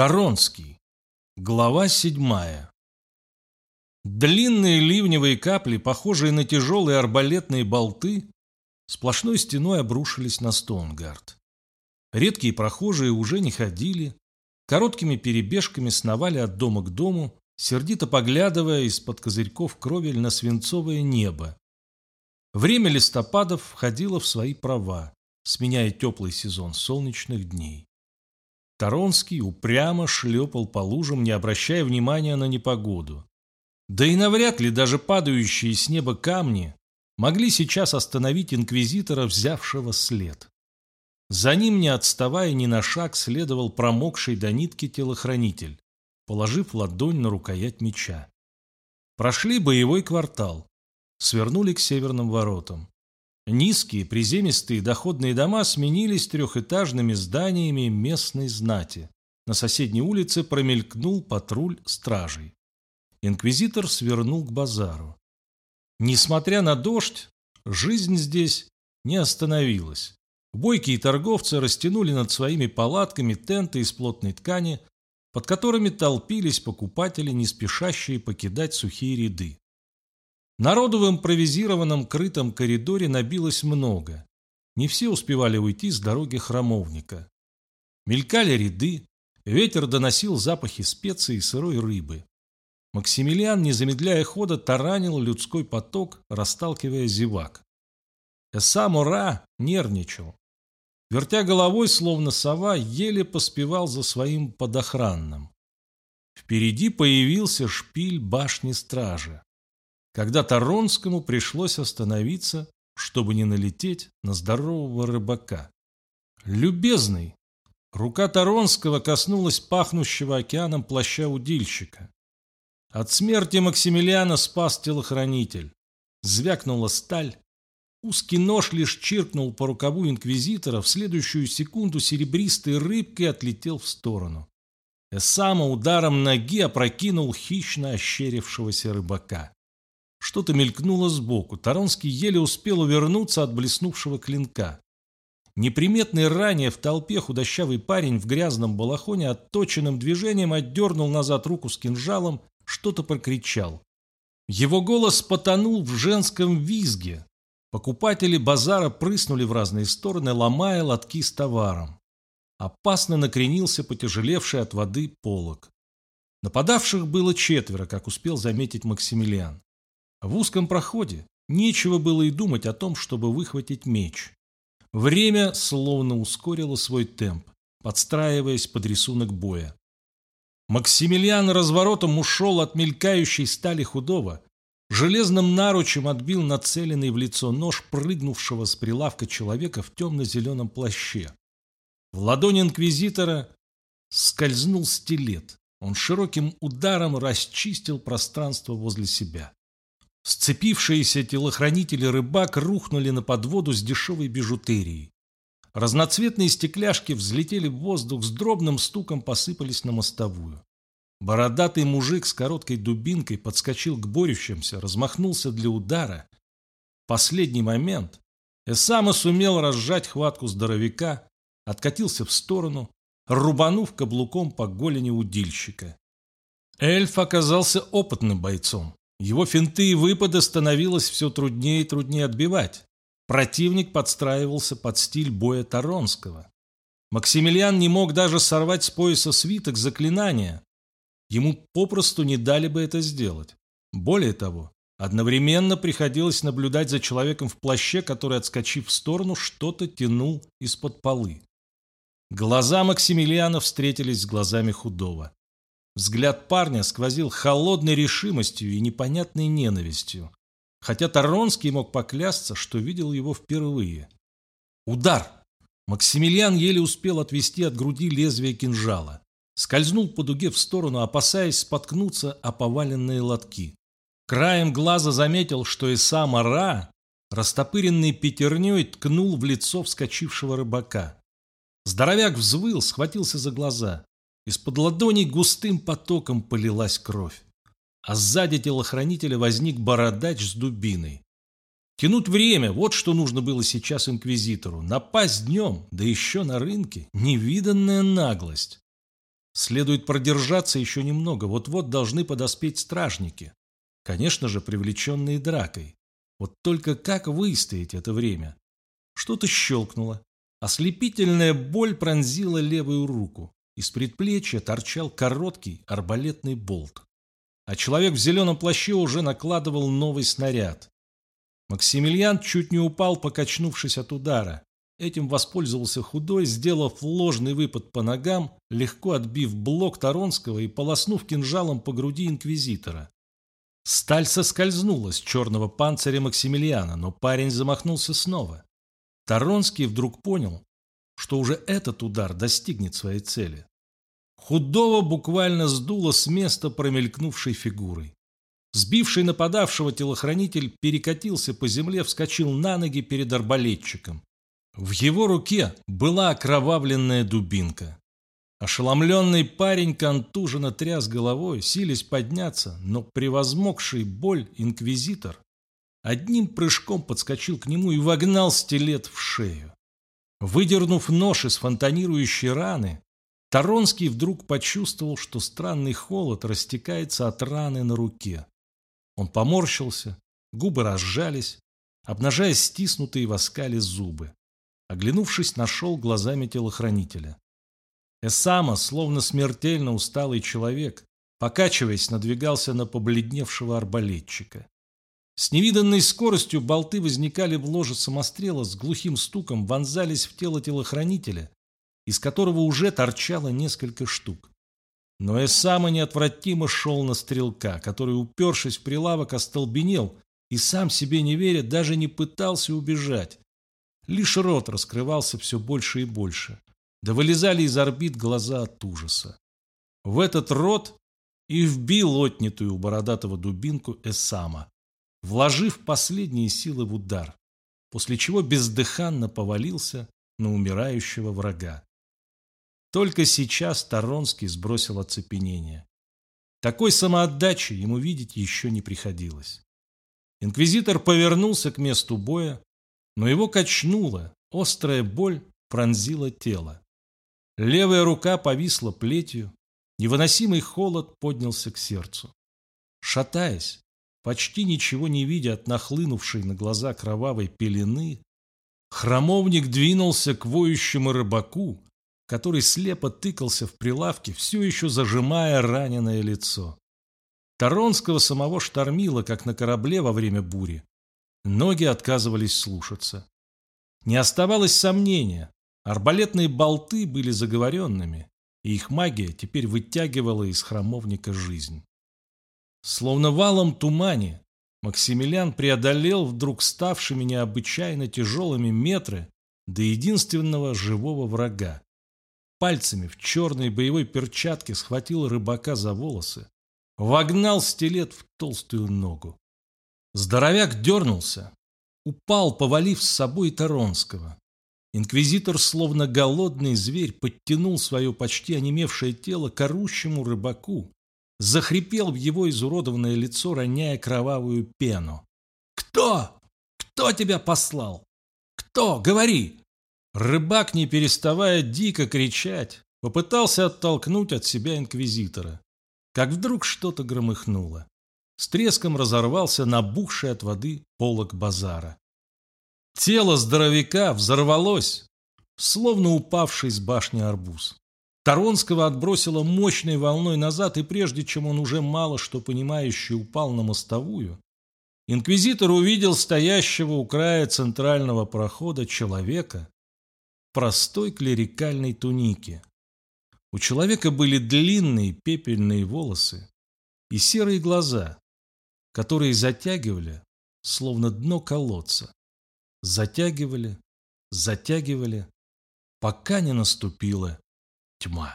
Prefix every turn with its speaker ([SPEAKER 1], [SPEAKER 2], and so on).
[SPEAKER 1] Таронский. Глава седьмая. Длинные ливневые капли, похожие на тяжелые арбалетные болты, сплошной стеной обрушились на Стоунгард. Редкие прохожие уже не ходили, короткими перебежками сновали от дома к дому, сердито поглядывая из-под козырьков кровель на свинцовое небо. Время листопадов входило в свои права, сменяя теплый сезон солнечных дней. Таронский упрямо шлепал по лужам, не обращая внимания на непогоду. Да и навряд ли даже падающие с неба камни могли сейчас остановить инквизитора, взявшего след. За ним, не отставая ни на шаг, следовал промокший до нитки телохранитель, положив ладонь на рукоять меча. Прошли боевой квартал, свернули к северным воротам. Низкие, приземистые доходные дома сменились трехэтажными зданиями местной знати. На соседней улице промелькнул патруль стражей. Инквизитор свернул к базару. Несмотря на дождь, жизнь здесь не остановилась. Бойкие торговцы растянули над своими палатками тенты из плотной ткани, под которыми толпились покупатели, не спешащие покидать сухие ряды. Народу в импровизированном крытом коридоре набилось много. Не все успевали уйти с дороги храмовника. Мелькали ряды, ветер доносил запахи специй и сырой рыбы. Максимилиан, не замедляя хода, таранил людской поток, расталкивая зевак. Эсам Ура нервничал. Вертя головой, словно сова, еле поспевал за своим подохранным. Впереди появился шпиль башни стражи когда Таронскому пришлось остановиться, чтобы не налететь на здорового рыбака. «Любезный!» Рука Таронского коснулась пахнущего океаном плаща удильщика. От смерти Максимилиана спас телохранитель. Звякнула сталь. Узкий нож лишь чиркнул по рукаву инквизитора, в следующую секунду серебристой рыбкой отлетел в сторону. Эсама ударом ноги опрокинул хищно ощерившегося рыбака. Что-то мелькнуло сбоку. Таронский еле успел увернуться от блеснувшего клинка. Неприметный ранее в толпе худощавый парень в грязном балахоне отточенным движением отдернул назад руку с кинжалом, что-то прокричал. Его голос потонул в женском визге. Покупатели базара прыснули в разные стороны, ломая лотки с товаром. Опасно накренился потяжелевший от воды полог. Нападавших было четверо, как успел заметить Максимилиан. В узком проходе нечего было и думать о том, чтобы выхватить меч. Время словно ускорило свой темп, подстраиваясь под рисунок боя. Максимилиан разворотом ушел от мелькающей стали худого, железным наручем отбил нацеленный в лицо нож прыгнувшего с прилавка человека в темно-зеленом плаще. В ладони инквизитора скользнул стилет. Он широким ударом расчистил пространство возле себя. Сцепившиеся телохранители рыбак рухнули на подводу с дешевой бижутерией. Разноцветные стекляшки взлетели в воздух, с дробным стуком посыпались на мостовую. Бородатый мужик с короткой дубинкой подскочил к борющимся, размахнулся для удара. Последний момент Эсама сумел разжать хватку здоровяка, откатился в сторону, рубанув каблуком по голени удильщика. Эльф оказался опытным бойцом. Его финты и выпады становилось все труднее и труднее отбивать. Противник подстраивался под стиль боя Таронского. Максимилиан не мог даже сорвать с пояса свиток заклинания. Ему попросту не дали бы это сделать. Более того, одновременно приходилось наблюдать за человеком в плаще, который, отскочив в сторону, что-то тянул из-под полы. Глаза Максимилиана встретились с глазами худого. Взгляд парня сквозил холодной решимостью и непонятной ненавистью, хотя Таронский мог поклясться, что видел его впервые. Удар! Максимилиан еле успел отвести от груди лезвие кинжала. Скользнул по дуге в сторону, опасаясь споткнуться о поваленные лотки. Краем глаза заметил, что и сам Ара, растопыренный пятерней, ткнул в лицо вскочившего рыбака. Здоровяк взвыл, схватился за глаза. Из-под ладоней густым потоком полилась кровь. А сзади телохранителя возник бородач с дубиной. Тянуть время – вот что нужно было сейчас инквизитору. Напасть днем, да еще на рынке – невиданная наглость. Следует продержаться еще немного, вот-вот должны подоспеть стражники. Конечно же, привлеченные дракой. Вот только как выстоять это время? Что-то щелкнуло. Ослепительная боль пронзила левую руку. Из предплечья торчал короткий арбалетный болт. А человек в зеленом плаще уже накладывал новый снаряд. Максимилиан чуть не упал, покачнувшись от удара. Этим воспользовался худой, сделав ложный выпад по ногам, легко отбив блок Таронского и полоснув кинжалом по груди инквизитора. Сталь соскользнула с черного панциря Максимилиана, но парень замахнулся снова. Таронский вдруг понял, что уже этот удар достигнет своей цели. Худого буквально сдуло с места промелькнувшей фигурой. Сбивший нападавшего телохранитель перекатился по земле, вскочил на ноги перед арбалетчиком. В его руке была окровавленная дубинка. Ошеломленный парень контуженно тряс головой, силясь подняться, но превозмогший боль инквизитор одним прыжком подскочил к нему и вогнал стилет в шею. Выдернув нож из фонтанирующей раны, Таронский вдруг почувствовал, что странный холод растекается от раны на руке. Он поморщился, губы разжались, обнажая стиснутые в оскале зубы. Оглянувшись, нашел глазами телохранителя. Эсама, словно смертельно усталый человек, покачиваясь, надвигался на побледневшего арбалетчика. С невиданной скоростью болты возникали в ложе самострела, с глухим стуком вонзались в тело телохранителя, из которого уже торчало несколько штук. Но Эсама неотвратимо шел на стрелка, который, упершись в прилавок, остолбенел и сам себе не веря, даже не пытался убежать. Лишь рот раскрывался все больше и больше. Да вылезали из орбит глаза от ужаса. В этот рот и вбил отнятую у бородатого дубинку Эсама, вложив последние силы в удар, после чего бездыханно повалился на умирающего врага. Только сейчас Таронский сбросил оцепенение. Такой самоотдачи ему видеть еще не приходилось. Инквизитор повернулся к месту боя, но его качнуло, острая боль пронзила тело. Левая рука повисла плетью, невыносимый холод поднялся к сердцу. Шатаясь, почти ничего не видя от нахлынувшей на глаза кровавой пелены, храмовник двинулся к воющему рыбаку, который слепо тыкался в прилавке, все еще зажимая раненое лицо. Таронского самого штормило, как на корабле во время бури. Ноги отказывались слушаться. Не оставалось сомнения. Арбалетные болты были заговоренными, и их магия теперь вытягивала из храмовника жизнь. Словно валом тумане, Максимилиан преодолел вдруг ставшими необычайно тяжелыми метры до единственного живого врага. Пальцами в черной боевой перчатке схватил рыбака за волосы, вогнал стилет в толстую ногу. Здоровяк дернулся, упал, повалив с собой Таронского. Инквизитор, словно голодный зверь, подтянул свое почти онемевшее тело к орущему рыбаку, захрипел в его изуродованное лицо, роняя кровавую пену. «Кто? Кто тебя послал? Кто? Говори!» Рыбак, не переставая дико кричать, попытался оттолкнуть от себя инквизитора, как вдруг что-то громыхнуло с треском разорвался набухший от воды полок базара. Тело здоровяка взорвалось, словно упавший с башни арбуз. Таронского отбросило мощной волной назад, и прежде чем он уже мало что понимающий упал на мостовую, инквизитор увидел стоящего у края центрального прохода человека в простой клерикальной тунике. У человека были длинные пепельные волосы и серые глаза, которые затягивали, словно дно колодца. Затягивали, затягивали, пока не наступила du moins